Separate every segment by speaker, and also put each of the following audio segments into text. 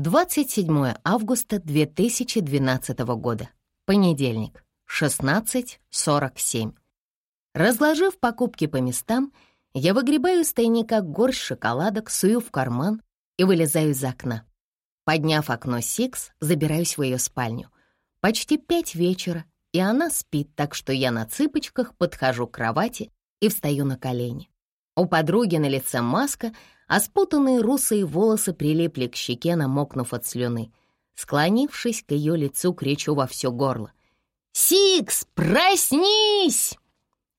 Speaker 1: 27 августа 2012 года. Понедельник, 16.47. Разложив покупки по местам, я выгребаю из тайника горсть шоколадок, сую в карман и вылезаю из окна. Подняв окно Сикс, забираюсь в ее спальню. Почти пять вечера, и она спит, так что я на цыпочках подхожу к кровати и встаю на колени. У подруги на лице маска, а спутанные русые волосы прилипли к щеке, намокнув от слюны. Склонившись к ее лицу, кричу во все горло. «Сикс, проснись!»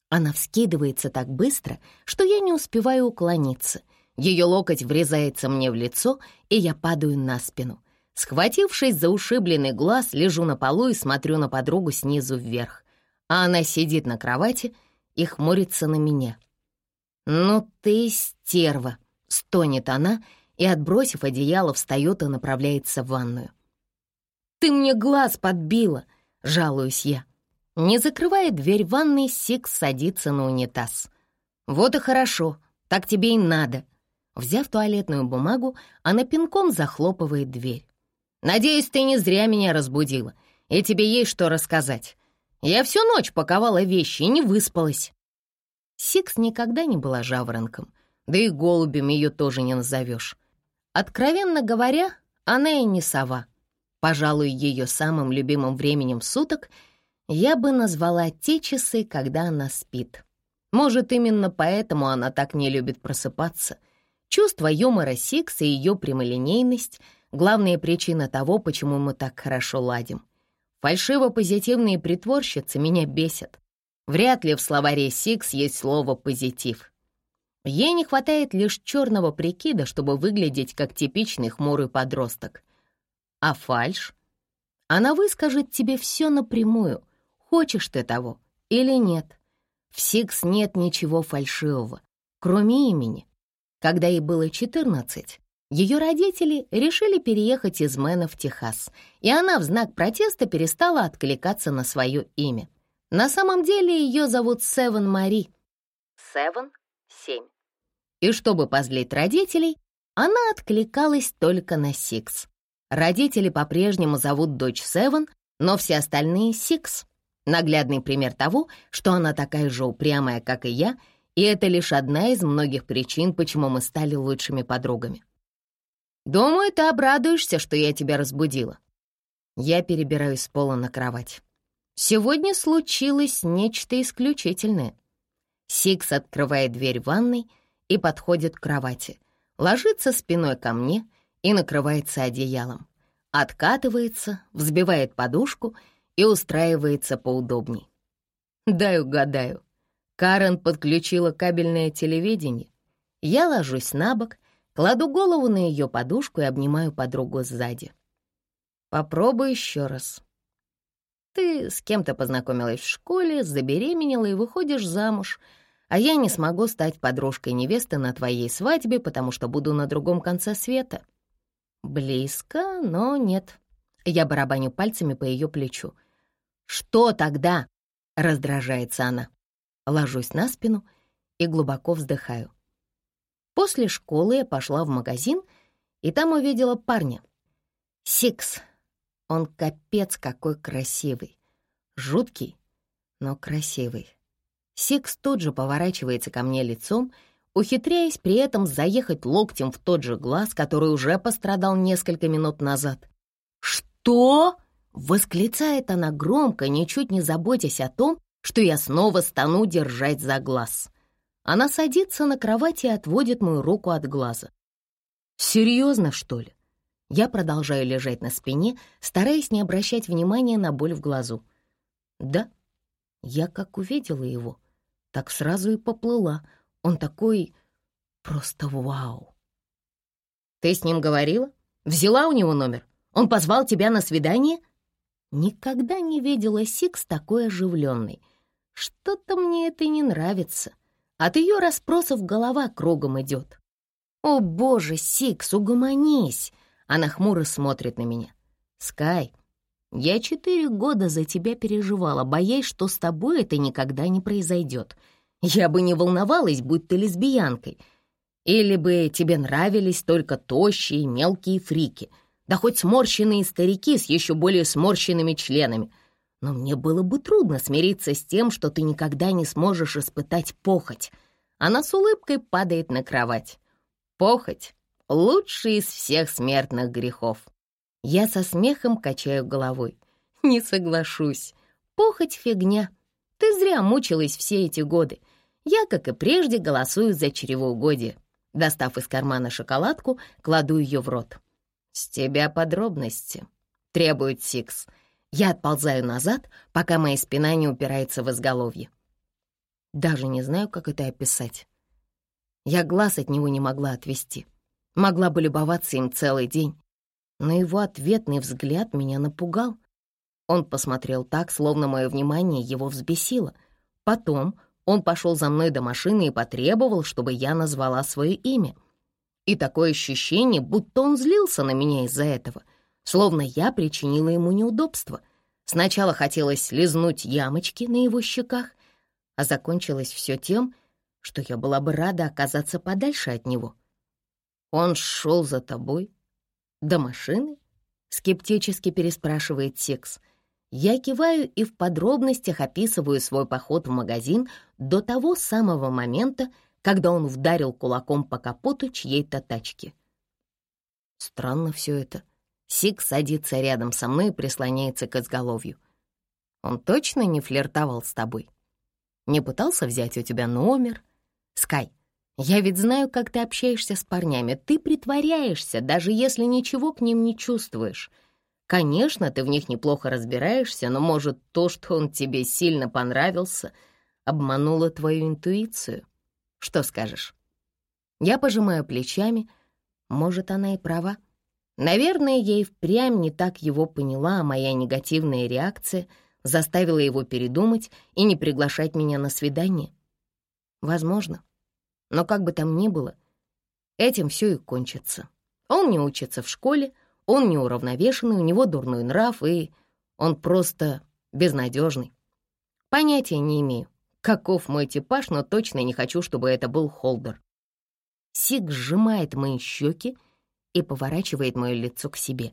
Speaker 1: Она вскидывается так быстро, что я не успеваю уклониться. Ее локоть врезается мне в лицо, и я падаю на спину. Схватившись за ушибленный глаз, лежу на полу и смотрю на подругу снизу вверх. А она сидит на кровати и хмурится на меня. «Ну ты стерва!» — стонет она и, отбросив одеяло, встает и направляется в ванную. «Ты мне глаз подбила!» — жалуюсь я. Не закрывая дверь ванной, Сикс садится на унитаз. «Вот и хорошо, так тебе и надо». Взяв туалетную бумагу, она пинком захлопывает дверь. «Надеюсь, ты не зря меня разбудила, и тебе есть что рассказать. Я всю ночь паковала вещи и не выспалась». Сикс никогда не была жаворонком, да и голубем ее тоже не назовешь. Откровенно говоря, она и не сова. Пожалуй, ее самым любимым временем суток — я бы назвала те часы, когда она спит. Может, именно поэтому она так не любит просыпаться. Чувство юмора Сикс и ее прямолинейность — главная причина того, почему мы так хорошо ладим. Фальшиво-позитивные притворщицы меня бесят. Вряд ли в словаре Сикс есть слово «позитив». Ей не хватает лишь черного прикида, чтобы выглядеть как типичный хмурый подросток. А фальш? Она выскажет тебе все напрямую — хочешь ты того или нет. В Сикс нет ничего фальшивого, кроме имени. Когда ей было 14, ее родители решили переехать из Мэна в Техас, и она в знак протеста перестала откликаться на свое имя. На самом деле ее зовут Севен Мари. Севен — семь. И чтобы позлить родителей, она откликалась только на Сикс. Родители по-прежнему зовут дочь Севен, но все остальные — Сикс. Наглядный пример того, что она такая же упрямая, как и я, и это лишь одна из многих причин, почему мы стали лучшими подругами. «Думаю, ты обрадуешься, что я тебя разбудила». Я перебираюсь с пола на кровать. Сегодня случилось нечто исключительное. Сикс открывает дверь ванной и подходит к кровати, ложится спиной ко мне и накрывается одеялом. Откатывается, взбивает подушку — и устраивается поудобней. Дай угадаю. Карен подключила кабельное телевидение. Я ложусь на бок, кладу голову на ее подушку и обнимаю подругу сзади. Попробуй еще раз. Ты с кем-то познакомилась в школе, забеременела и выходишь замуж, а я не смогу стать подружкой невесты на твоей свадьбе, потому что буду на другом конце света. Близко, но нет. Я барабаню пальцами по ее плечу. «Что тогда?» — раздражается она. Ложусь на спину и глубоко вздыхаю. После школы я пошла в магазин, и там увидела парня. Сикс. Он капец какой красивый. Жуткий, но красивый. Сикс тут же поворачивается ко мне лицом, ухитряясь при этом заехать локтем в тот же глаз, который уже пострадал несколько минут назад. «Что?» — восклицает она громко, ничуть не заботясь о том, что я снова стану держаться за глаз. Она садится на кровати и отводит мою руку от глаза. «Серьезно, что ли?» Я продолжаю лежать на спине, стараясь не обращать внимания на боль в глазу. «Да, я как увидела его, так сразу и поплыла. Он такой... просто вау!» «Ты с ним говорила? Взяла у него номер?» Он позвал тебя на свидание?» Никогда не видела Сикс такой оживленной. Что-то мне это не нравится. От ее расспросов голова кругом идет. «О, боже, Сикс, угомонись!» Она хмуро смотрит на меня. «Скай, я четыре года за тебя переживала, боясь, что с тобой это никогда не произойдет. Я бы не волновалась, будь ты лесбиянкой. Или бы тебе нравились только тощие мелкие фрики — да хоть сморщенные старики с еще более сморщенными членами. Но мне было бы трудно смириться с тем, что ты никогда не сможешь испытать похоть. Она с улыбкой падает на кровать. Похоть — лучший из всех смертных грехов. Я со смехом качаю головой. Не соглашусь. Похоть — фигня. Ты зря мучилась все эти годы. Я, как и прежде, голосую за чревоугодие. Достав из кармана шоколадку, кладу ее в рот. «С тебя подробности», — требует Сикс. Я отползаю назад, пока моя спина не упирается в изголовье. Даже не знаю, как это описать. Я глаз от него не могла отвести. Могла бы любоваться им целый день, но его ответный взгляд меня напугал. Он посмотрел так, словно мое внимание его взбесило. Потом он пошел за мной до машины и потребовал, чтобы я назвала свое имя. И такое ощущение, будто он злился на меня из-за этого, словно я причинила ему неудобство. Сначала хотелось лизнуть ямочки на его щеках, а закончилось все тем, что я была бы рада оказаться подальше от него. Он шел за тобой, «До машины?» — скептически переспрашивает Секс. Я киваю и в подробностях описываю свой поход в магазин до того самого момента, когда он вдарил кулаком по капоту чьей-то тачки. Странно все это. Сик садится рядом со мной и прислоняется к изголовью. Он точно не флиртовал с тобой? Не пытался взять у тебя номер? Скай, я ведь знаю, как ты общаешься с парнями. Ты притворяешься, даже если ничего к ним не чувствуешь. Конечно, ты в них неплохо разбираешься, но, может, то, что он тебе сильно понравился, обмануло твою интуицию. Что скажешь? Я пожимаю плечами. Может, она и права. Наверное, я и впрямь не так его поняла, а моя негативная реакция заставила его передумать и не приглашать меня на свидание. Возможно. Но как бы там ни было, этим все и кончится. Он не учится в школе, он неуравновешенный, у него дурной нрав, и он просто безнадежный. Понятия не имею, каков мой типаж, но точно не хочу, чтобы это был Холдер. Сик сжимает мои щеки и поворачивает мое лицо к себе.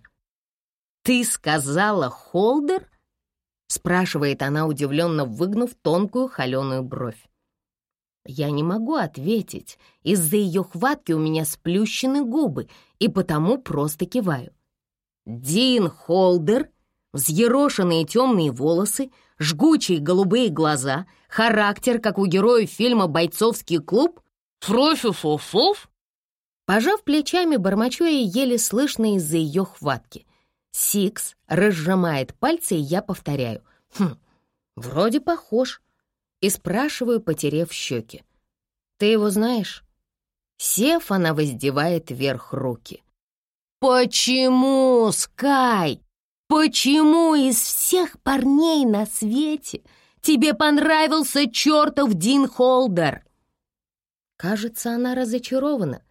Speaker 1: «Ты сказала Холдер?» — спрашивает она, удивленно выгнув тонкую холеную бровь. Я не могу ответить. Из-за ее хватки у меня сплющены губы, и потому просто киваю. Дин Холдер, взъерошенные темные волосы, жгучие голубые глаза, характер, как у героя фильма «Бойцовский клуб», фрофи-фофов. Пожав плечами, бормочу я еле слышно из-за ее хватки. Сикс разжимает пальцы, и я повторяю. Хм, вроде похож и спрашиваю, потерев щеки. «Ты его знаешь?» Сев, она воздевает вверх руки. «Почему, Скай? Почему из всех парней на свете тебе понравился чертов Дин Холдер?» Кажется, она разочарована.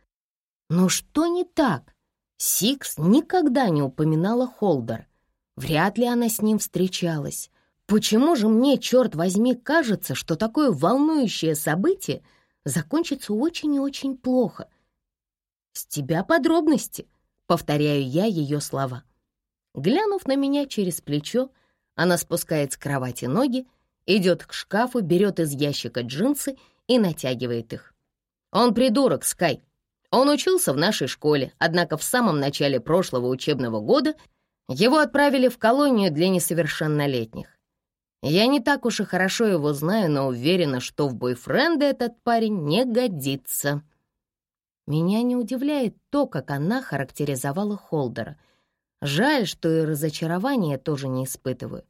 Speaker 1: Но что не так? Сикс никогда не упоминала Холдер. Вряд ли она с ним встречалась. Почему же мне, черт возьми, кажется, что такое волнующее событие закончится очень и очень плохо? «С тебя подробности», — повторяю я ее слова. Глянув на меня через плечо, она спускает с кровати ноги, идет к шкафу, берет из ящика джинсы и натягивает их. Он придурок, Скай. Он учился в нашей школе, однако в самом начале прошлого учебного года его отправили в колонию для несовершеннолетних. Я не так уж и хорошо его знаю, но уверена, что в бойфренда этот парень не годится. Меня не удивляет то, как она характеризовала Холдера. Жаль, что и разочарования тоже не испытываю.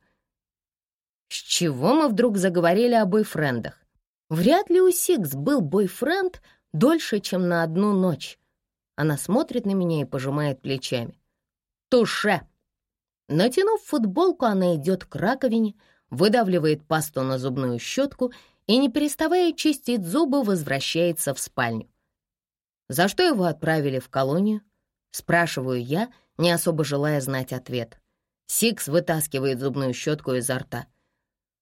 Speaker 1: С чего мы вдруг заговорили о бойфрендах? Вряд ли у Сикс был бойфренд дольше, чем на одну ночь. Она смотрит на меня и пожимает плечами. Туше! Натянув футболку, она идет к раковине, выдавливает пасту на зубную щетку и, не переставая чистить зубы, возвращается в спальню. За что его отправили в колонию? Спрашиваю я, не особо желая знать ответ. Сикс вытаскивает зубную щетку изо рта.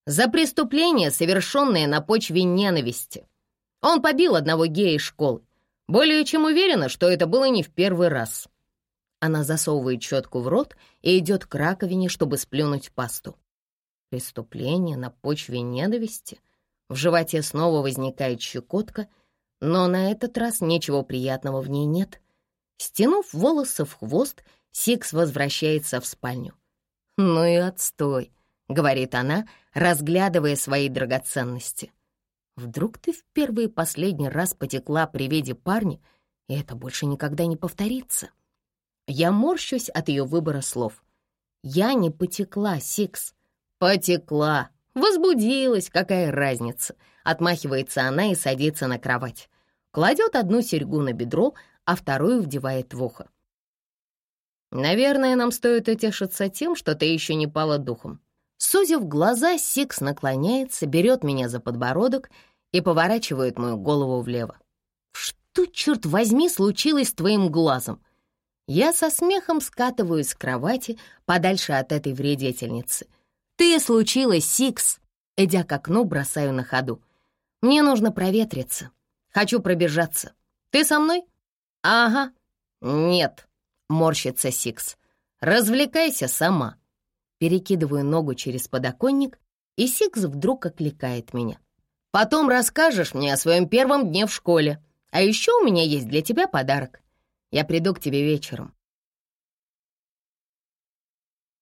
Speaker 1: За преступление, совершенное на почве ненависти. Он побил одного гея из школы. Более чем уверена, что это было не в первый раз. Она засовывает щетку в рот и идет к раковине, чтобы сплюнуть пасту. Преступление на почве ненависти. В животе снова возникает щекотка, но на этот раз ничего приятного в ней нет. Стянув волосы в хвост, Сикс возвращается в спальню. «Ну и отстой», — говорит она, разглядывая свои драгоценности. «Вдруг ты в первый и последний раз потекла при виде парня, и это больше никогда не повторится?» Я морщусь от ее выбора слов. «Я не потекла, Сикс». «Потекла. Возбудилась, какая разница?» Отмахивается она и садится на кровать. Кладет одну серьгу на бедро, а вторую вдевает в ухо. «Наверное, нам стоит утешиться тем, что ты еще не пала духом». Сузив глаза, Сикс наклоняется, берет меня за подбородок и поворачивает мою голову влево. «Что, черт возьми, случилось с твоим глазом?» Я со смехом скатываюсь с кровати подальше от этой вредительницы. «Ты случилось, Сикс!» Идя к окну, бросаю на ходу. «Мне нужно проветриться. Хочу пробежаться. Ты со мной?» «Ага». «Нет», — морщится Сикс. «Развлекайся сама». Перекидываю ногу через подоконник, и Сикс вдруг окликает меня. «Потом расскажешь мне о своем первом дне в школе. А еще у меня есть для тебя подарок. Я приду к тебе вечером.